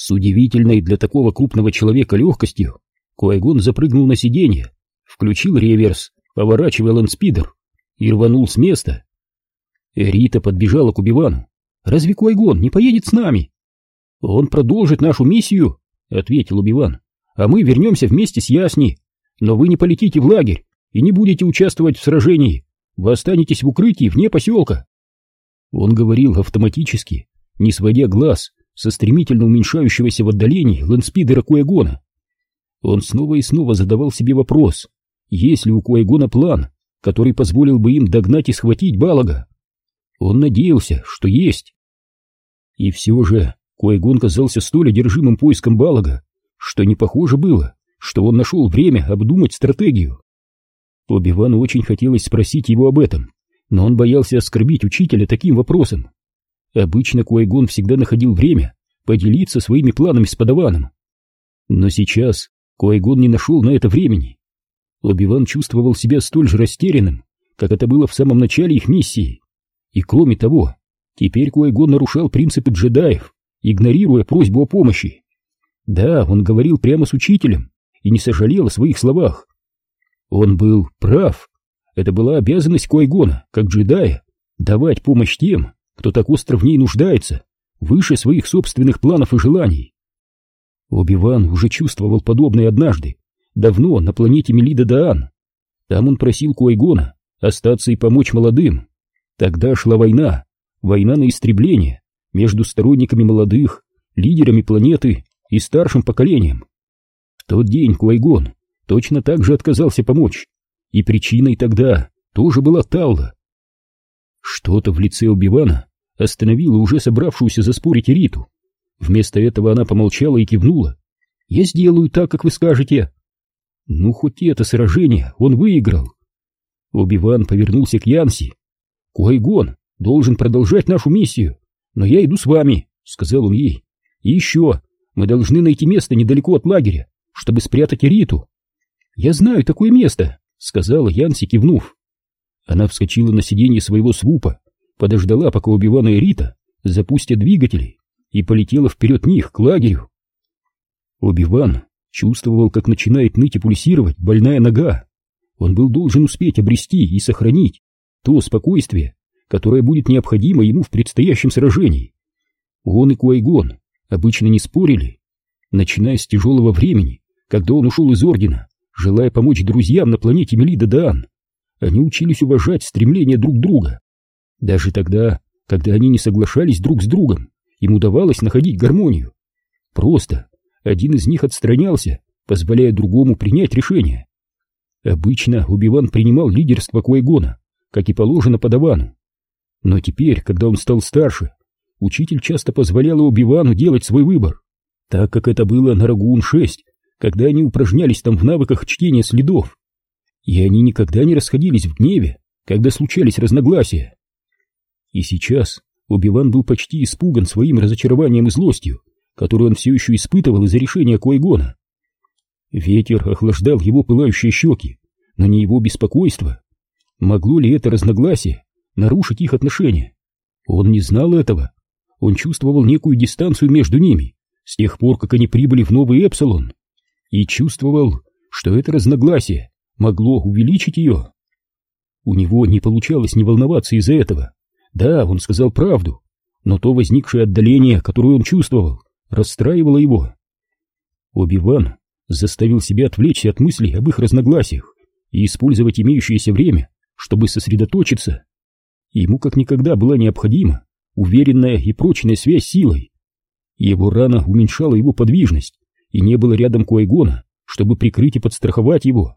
С удивительной для такого крупного человека легкостью Куайгон запрыгнул на сиденье, включил реверс, поворачивая ландспидер и рванул с места. Рита подбежала к Убивану. «Разве Куайгон не поедет с нами?» «Он продолжит нашу миссию», — ответил Убиван. «А мы вернемся вместе с Ясни. Но вы не полетите в лагерь и не будете участвовать в сражении. Вы останетесь в укрытии вне поселка». Он говорил автоматически, не сводя глаз со стремительно уменьшающегося в отдалении лэндспидера Куэгона. Он снова и снова задавал себе вопрос, есть ли у Куэгона план, который позволил бы им догнать и схватить Балага. Он надеялся, что есть. И все же Куэгон казался столь одержимым поиском Балага, что не похоже было, что он нашел время обдумать стратегию. Оби-Вану очень хотелось спросить его об этом, но он боялся оскорбить учителя таким вопросом. Обычно Куайгон всегда находил время поделиться своими планами с подаваном. Но сейчас Куайгон не нашел на это времени. Оби-Ван чувствовал себя столь же растерянным, как это было в самом начале их миссии. И кроме того, теперь Куайгон нарушал принципы джедаев, игнорируя просьбу о помощи. Да, он говорил прямо с учителем и не сожалел о своих словах. Он был прав. Это была обязанность Куайгона, как джедая, давать помощь тем, кто так остро в ней нуждается, выше своих собственных планов и желаний. Оби-Ван уже чувствовал подобное однажды, давно на планете Мелида-Даан. Там он просил Куайгона остаться и помочь молодым. Тогда шла война, война на истребление между сторонниками молодых, лидерами планеты и старшим поколением. В тот день Куайгон точно так же отказался помочь, и причиной тогда тоже была Талла. Что-то в лице Убивана остановила уже собравшуюся заспорить Риту. Вместо этого она помолчала и кивнула. «Я сделаю так, как вы скажете». Ну, хоть это сражение он выиграл. Убиван повернулся к Янси. «Куайгон должен продолжать нашу миссию, но я иду с вами», — сказал он ей. «И еще, мы должны найти место недалеко от лагеря, чтобы спрятать Риту». «Я знаю такое место», — сказала Янси, кивнув. Она вскочила на сиденье своего свупа подождала, пока Убивана и Рита запустят двигатели, и полетела вперед них к лагерю. Убиван чувствовал, как начинает ныть и пульсировать больная нога. Он был должен успеть обрести и сохранить то спокойствие, которое будет необходимо ему в предстоящем сражении. Он и Куайгон обычно не спорили, начиная с тяжелого времени, когда он ушел из Ордена, желая помочь друзьям на планете Мелида Даан. Они учились уважать стремления друг друга даже тогда, когда они не соглашались друг с другом, им удавалось находить гармонию. Просто один из них отстранялся, позволяя другому принять решение. Обычно Убиван принимал лидерство Куайгона, как и положено подавану. Но теперь, когда он стал старше, учитель часто позволял Убивану делать свой выбор, так как это было на Рагун-6, когда они упражнялись там в навыках чтения следов. И они никогда не расходились в гневе, когда случались разногласия. И сейчас Убиван был почти испуган своим разочарованием и злостью, которую он все еще испытывал из-за решения Койгона. Ветер охлаждал его пылающие щеки, но не его беспокойство. Могло ли это разногласие нарушить их отношения? Он не знал этого. Он чувствовал некую дистанцию между ними с тех пор, как они прибыли в Новый Эпсилон, и чувствовал, что это разногласие могло увеличить ее. У него не получалось не волноваться из-за этого. Да, он сказал правду, но то возникшее отдаление, которое он чувствовал, расстраивало его. Оби-Ван заставил себя отвлечься от мыслей об их разногласиях и использовать имеющееся время, чтобы сосредоточиться. Ему как никогда была необходима уверенная и прочная связь силой. Его рана уменьшала его подвижность, и не было рядом Куайгона, чтобы прикрыть и подстраховать его.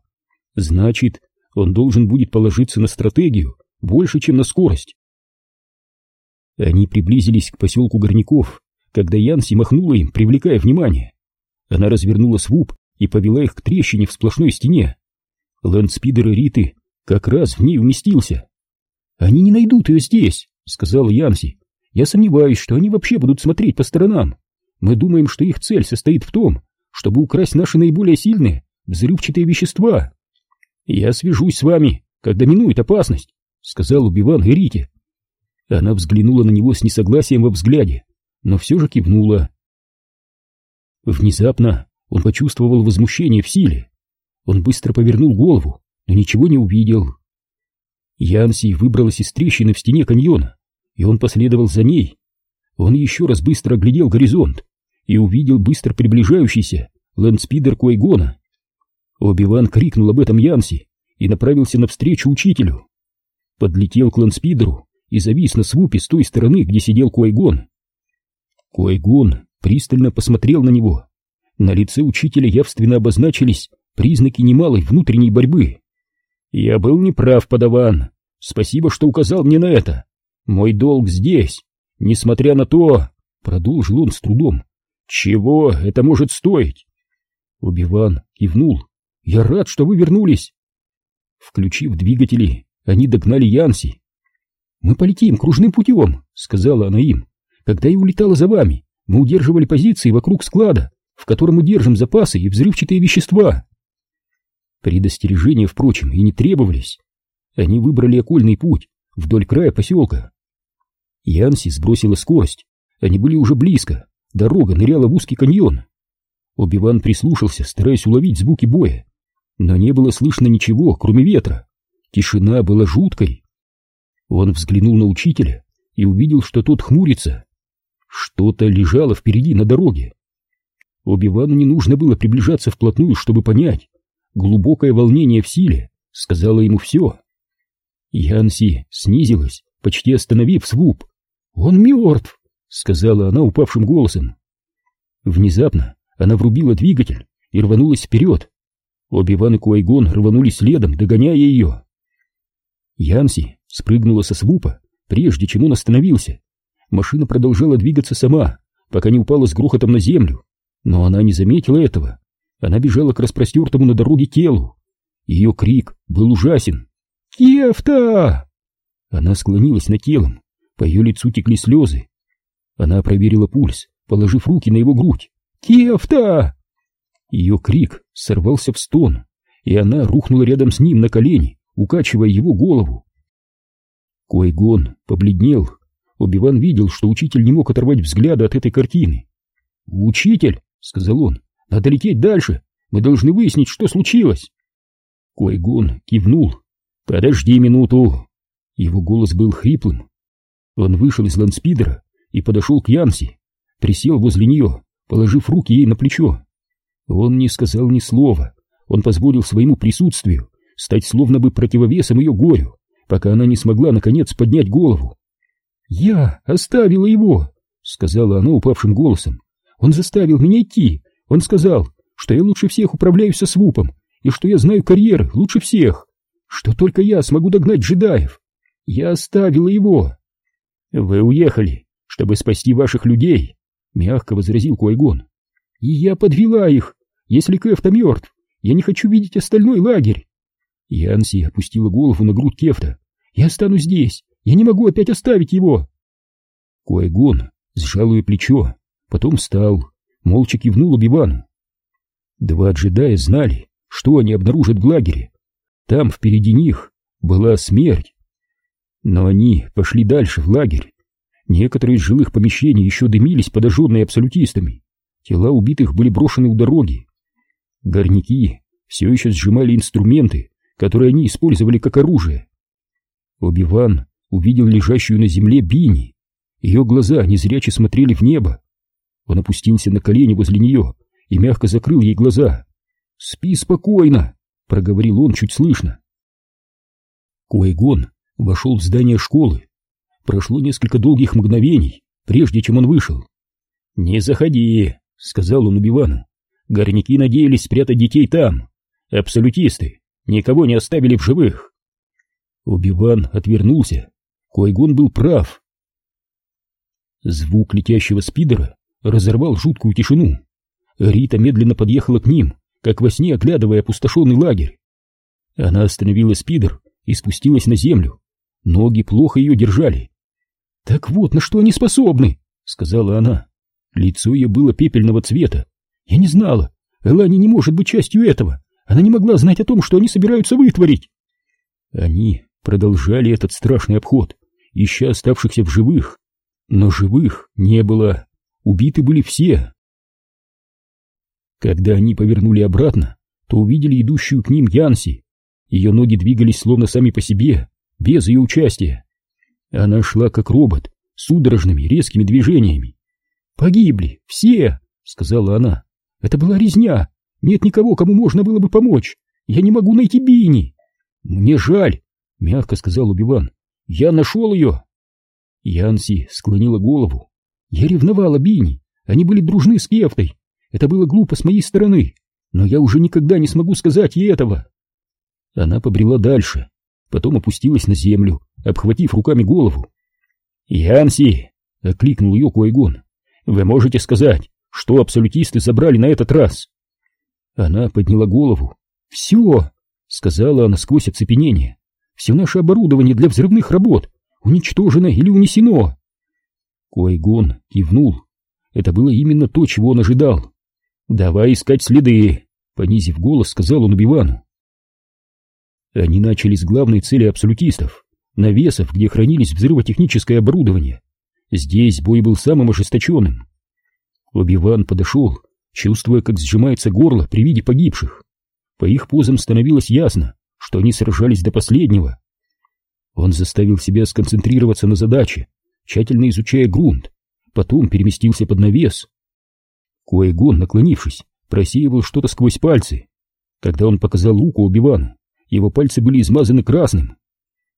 Значит, он должен будет положиться на стратегию больше, чем на скорость. Они приблизились к поселку горняков, когда Янси махнула им, привлекая внимание. Она развернула свуп и повела их к трещине в сплошной стене. Лэндспидер Риты как раз в ней уместился. «Они не найдут ее здесь», — сказал Янси. «Я сомневаюсь, что они вообще будут смотреть по сторонам. Мы думаем, что их цель состоит в том, чтобы украсть наши наиболее сильные взрывчатые вещества. Я свяжусь с вами, когда минует опасность», — сказал Убиван и Рите. Она взглянула на него с несогласием во взгляде, но все же кивнула. Внезапно он почувствовал возмущение в силе. Он быстро повернул голову, но ничего не увидел. Янси выбралась из трещины в стене каньона, и он последовал за ней. Он еще раз быстро оглядел горизонт и увидел быстро приближающийся лэндспидер Куайгона. Оби-Ван крикнул об этом Янси и направился навстречу учителю. Подлетел к лэндспидеру и завис на свупе с той стороны, где сидел Куайгон. Куайгон пристально посмотрел на него. На лице учителя явственно обозначились признаки немалой внутренней борьбы. «Я был неправ, подаван. Спасибо, что указал мне на это. Мой долг здесь. Несмотря на то...» — продолжил он с трудом. «Чего это может стоить?» Убиван кивнул. «Я рад, что вы вернулись!» Включив двигатели, они догнали Янси. «Мы полетим кружным путем», — сказала она им. «Когда я улетала за вами, мы удерживали позиции вокруг склада, в котором мы держим запасы и взрывчатые вещества». Предостережения, впрочем, и не требовались. Они выбрали окольный путь вдоль края поселка. Янси сбросила скорость. Они были уже близко. Дорога ныряла в узкий каньон. Обиван прислушался, стараясь уловить звуки боя. Но не было слышно ничего, кроме ветра. Тишина была жуткой. Он взглянул на учителя и увидел, что тот хмурится. Что-то лежало впереди на дороге. Обивану не нужно было приближаться вплотную, чтобы понять. Глубокое волнение в силе сказала ему все. Янси снизилась, почти остановив свуп. «Он мертв!» — сказала она упавшим голосом. Внезапно она врубила двигатель и рванулась вперед. Оби-Ван и Куайгон рванулись следом, догоняя ее. Янси спрыгнула со свупа, прежде чем он остановился. Машина продолжала двигаться сама, пока не упала с грохотом на землю. Но она не заметила этого. Она бежала к распростертому на дороге телу. Ее крик был ужасен. «Кефта!» Она склонилась над телом, по ее лицу текли слезы. Она проверила пульс, положив руки на его грудь. «Кефта!» Ее крик сорвался в стон, и она рухнула рядом с ним на колени, укачивая его голову. Койгон побледнел. Обиван видел, что учитель не мог оторвать взгляда от этой картины. «Учитель!» — сказал он. «Надо лететь дальше! Мы должны выяснить, что случилось!» Койгон кивнул. «Подожди минуту!» Его голос был хриплым. Он вышел из ландспидера и подошел к Янси, присел возле нее, положив руки ей на плечо. Он не сказал ни слова, он позволил своему присутствию стать словно бы противовесом ее горю, пока она не смогла, наконец, поднять голову. «Я оставила его!» — сказала она упавшим голосом. «Он заставил меня идти. Он сказал, что я лучше всех управляюсь со свупом, и что я знаю карьеры лучше всех, что только я смогу догнать джедаев. Я оставила его!» «Вы уехали, чтобы спасти ваших людей», — мягко возразил Куайгон. «И я подвела их. Если Кэфта мертв, я не хочу видеть остальной лагерь. Янси опустила голову на грудь Кефта. «Я останусь здесь! Я не могу опять оставить его!» Куайгон сжал ее плечо, потом встал, молча кивнул Обивану. Два джедая знали, что они обнаружат в лагере. Там впереди них была смерть. Но они пошли дальше, в лагерь. Некоторые из жилых помещений еще дымились, подожженные абсолютистами. Тела убитых были брошены у дороги. Горняки все еще сжимали инструменты, которые они использовали как оружие. Оби-Ван увидел лежащую на земле Бини. Ее глаза незряче смотрели в небо. Он опустился на колени возле нее и мягко закрыл ей глаза. «Спи спокойно!» — проговорил он чуть слышно. Куайгон вошел в здание школы. Прошло несколько долгих мгновений, прежде чем он вышел. «Не заходи», — сказал он Убивану. «Горняки надеялись спрятать детей там. Абсолютисты никого не оставили в живых. Убиван отвернулся. Койгон был прав. Звук летящего спидера разорвал жуткую тишину. Рита медленно подъехала к ним, как во сне оглядывая опустошенный лагерь. Она остановила спидер и спустилась на землю. Ноги плохо ее держали. «Так вот, на что они способны!» — сказала она. Лицо ее было пепельного цвета. «Я не знала. Элани не может быть частью этого. Она не могла знать о том, что они собираются вытворить. Они продолжали этот страшный обход, ища оставшихся в живых. Но живых не было. Убиты были все. Когда они повернули обратно, то увидели идущую к ним Янси. Ее ноги двигались словно сами по себе, без ее участия. Она шла как робот, судорожными резкими движениями. «Погибли, все!» — сказала она. «Это была резня. Нет никого, кому можно было бы помочь. Я не могу найти Бини!» «Мне жаль!» — мягко сказал Убиван. «Я нашел ее!» Янси склонила голову. «Я ревновала Бини. Они были дружны с Кефтой. Это было глупо с моей стороны, но я уже никогда не смогу сказать ей этого!» Она побрела дальше, потом опустилась на землю, обхватив руками голову. «Янси!» — окликнул ее Куайгон. «Вы можете сказать, что абсолютисты забрали на этот раз?» Она подняла голову. «Все!» — сказала она сквозь оцепенение. «Все наше оборудование для взрывных работ уничтожено или унесено!» Куайгон кивнул. Это было именно то, чего он ожидал. «Давай искать следы!» — понизив голос, сказал он Убивану. Они начали с главной цели абсолютистов — навесов, где хранились взрывотехническое оборудование. Здесь бой был самым ожесточенным. Оби-Ван подошел, чувствуя, как сжимается горло при виде погибших. По их позам становилось ясно, что они сражались до последнего. Он заставил себя сконцентрироваться на задаче, тщательно изучая грунт, потом переместился под навес. Куайгон, наклонившись, просеивал что-то сквозь пальцы. Когда он показал луку Оби-Вану, его пальцы были измазаны красным.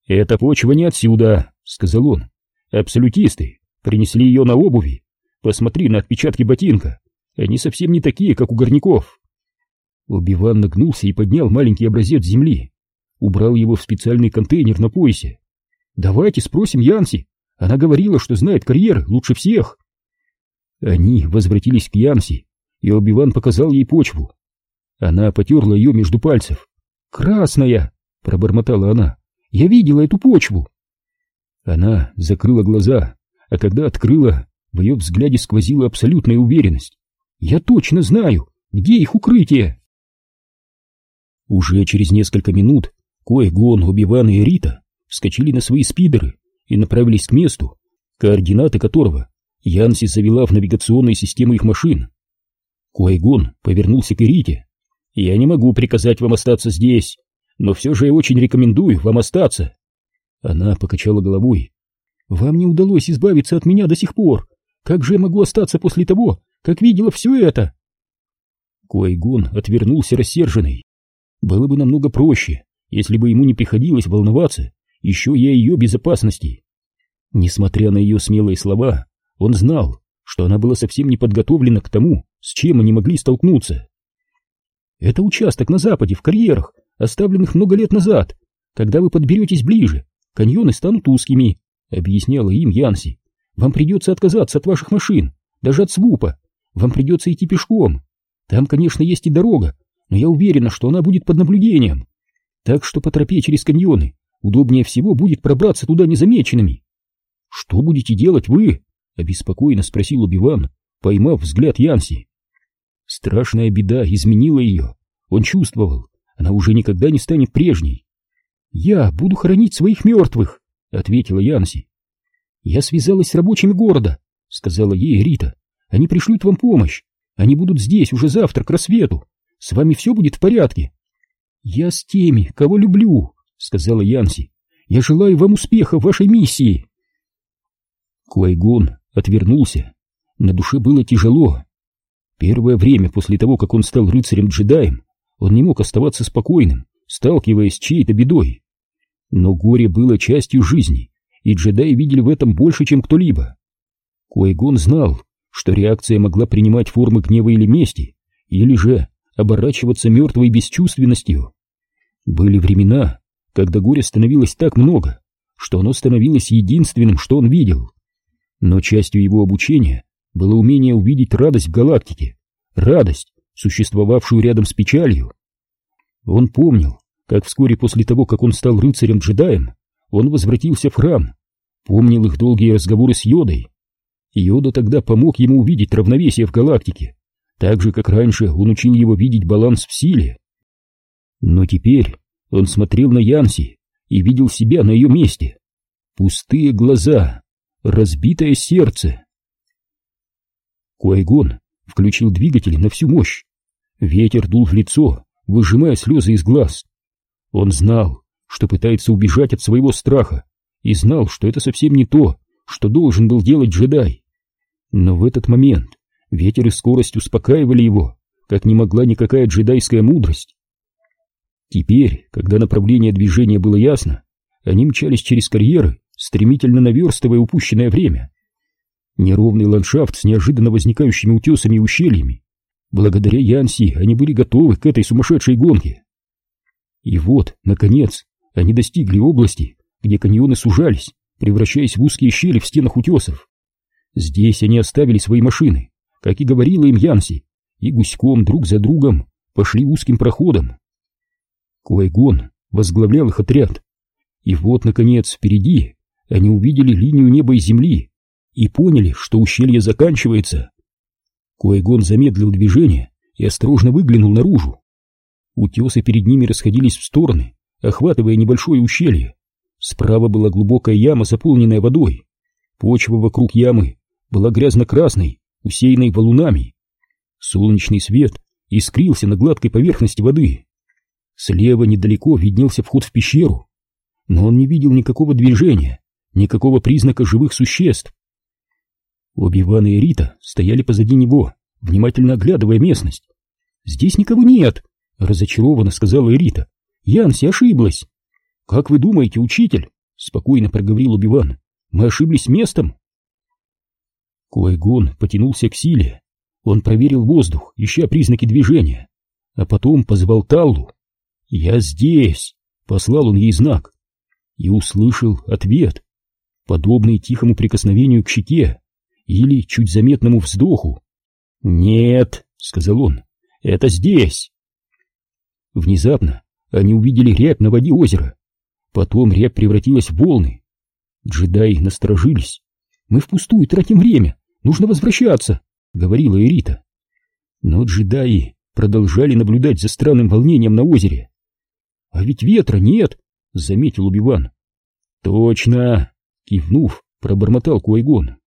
«Эта почва не отсюда», — сказал он. «Абсолютисты принесли ее на обуви. Посмотри на отпечатки ботинка. Они совсем не такие, как у горняков». Убиван нагнулся и поднял маленький образец земли. Убрал его в специальный контейнер на поясе. «Давайте спросим Янси. Она говорила, что знает карьер лучше всех». Они возвратились к Янси, и Обиван показал ей почву. Она потерла ее между пальцев. «Красная!» — пробормотала она. «Я видела эту почву!» Она закрыла глаза, а когда открыла, в ее взгляде сквозила абсолютная уверенность. «Я точно знаю, где их укрытие!» Уже через несколько минут Кое-Гон, Оби-Ван и Рита вскочили на свои спидеры и направились к месту, координаты которого Янси завела в навигационные системы их машин. Куайгон повернулся к Рите. Я не могу приказать вам остаться здесь, но все же я очень рекомендую вам остаться. Она покачала головой. Вам не удалось избавиться от меня до сих пор. Как же я могу остаться после того, как видела все это? Куайгон отвернулся рассерженный. Было бы намного проще, если бы ему не приходилось волноваться еще и о ее безопасности. Несмотря на ее смелые слова, он знал, что она была совсем не подготовлена к тому, с чем они могли столкнуться. Это участок на западе, в карьерах, оставленных много лет назад. Когда вы подберетесь ближе, каньоны станут узкими, — объясняла им Янси. Вам придется отказаться от ваших машин, даже от свупа. Вам придется идти пешком. Там, конечно, есть и дорога, но я уверена, что она будет под наблюдением. Так что по тропе через каньоны удобнее всего будет пробраться туда незамеченными. — Что будете делать вы? — обеспокоенно спросил Убиван, поймав взгляд Янси. Страшная беда изменила ее. Он чувствовал, она уже никогда не станет прежней. «Я буду хоронить своих мертвых», — ответила Янси. «Я связалась с рабочими города», — сказала ей Рита. «Они пришлют вам помощь. Они будут здесь уже завтра к рассвету. С вами все будет в порядке». «Я с теми, кого люблю», — сказала Янси. «Я желаю вам успеха в вашей миссии». Куайгон отвернулся. На душе было тяжело. Первое время после того, как он стал рыцарем-джедаем, он не мог оставаться спокойным, сталкиваясь с чьей-то бедой. Но горе было частью жизни, и джедаи видели в этом больше, чем кто-либо. Куайгон знал, что реакция могла принимать формы гнева или мести, или же оборачиваться мертвой бесчувственностью. Были времена, когда горя становилось так много, что оно становилось единственным, что он видел. Но частью его обучения было умение увидеть радость в галактике, радость, существовавшую рядом с печалью. Он помнил, как вскоре после того, как он стал рыцарем-джедаем, он возвратился в храм, помнил их долгие разговоры с Йодой. Йода тогда помог ему увидеть равновесие в галактике, так же, как раньше он учил его видеть баланс в силе. Но теперь он смотрел на Янси и видел себя на ее месте. Пустые глаза, разбитое сердце. Куайгон включил двигатель на всю мощь. Ветер дул в лицо, выжимая слезы из глаз. Он знал, что пытается убежать от своего страха, и знал, что это совсем не то, что должен был делать джедай. Но в этот момент ветер и скорость успокаивали его, как не могла никакая джедайская мудрость. Теперь, когда направление движения было ясно, они мчались через карьеры, стремительно наверстывая упущенное время. Неровный ландшафт с неожиданно возникающими утесами и ущельями. Благодаря Янси они были готовы к этой сумасшедшей гонке. И вот, наконец, они достигли области, где каньоны сужались, превращаясь в узкие щели в стенах утесов. Здесь они оставили свои машины, как и говорила им Янси, и гуськом друг за другом пошли узким проходом. Куайгон возглавлял их отряд, и вот, наконец, впереди они увидели линию неба и земли и поняли, что ущелье заканчивается. Куайгон замедлил движение и осторожно выглянул наружу. Утесы перед ними расходились в стороны, охватывая небольшое ущелье. Справа была глубокая яма, заполненная водой. Почва вокруг ямы была грязно-красной, усеянной валунами. Солнечный свет искрился на гладкой поверхности воды. Слева недалеко виднелся вход в пещеру, но он не видел никакого движения, никакого признака живых существ. Оби-Ван и Рита стояли позади него, внимательно оглядывая местность. «Здесь никого нет», — разочарованно сказала Рита. «Янси ошиблась». «Как вы думаете, учитель?» — спокойно проговорил Оби-Ван. «Мы ошиблись местом?» Куайгон потянулся к силе. Он проверил воздух, ища признаки движения, а потом позвал Таллу. «Я здесь!» — послал он ей знак и услышал ответ, подобный тихому прикосновению к щеке или чуть заметному вздоху. «Нет», — сказал он, — «это здесь». Внезапно они увидели рябь на воде озера. Потом рябь превратилась в волны. Джедаи насторожились. «Мы впустую тратим время, нужно возвращаться», — говорила Эрита. Но джедаи продолжали наблюдать за странным волнением на озере. «А ведь ветра нет», — заметил Убиван. «Точно!» — кивнув, пробормотал Куайгон.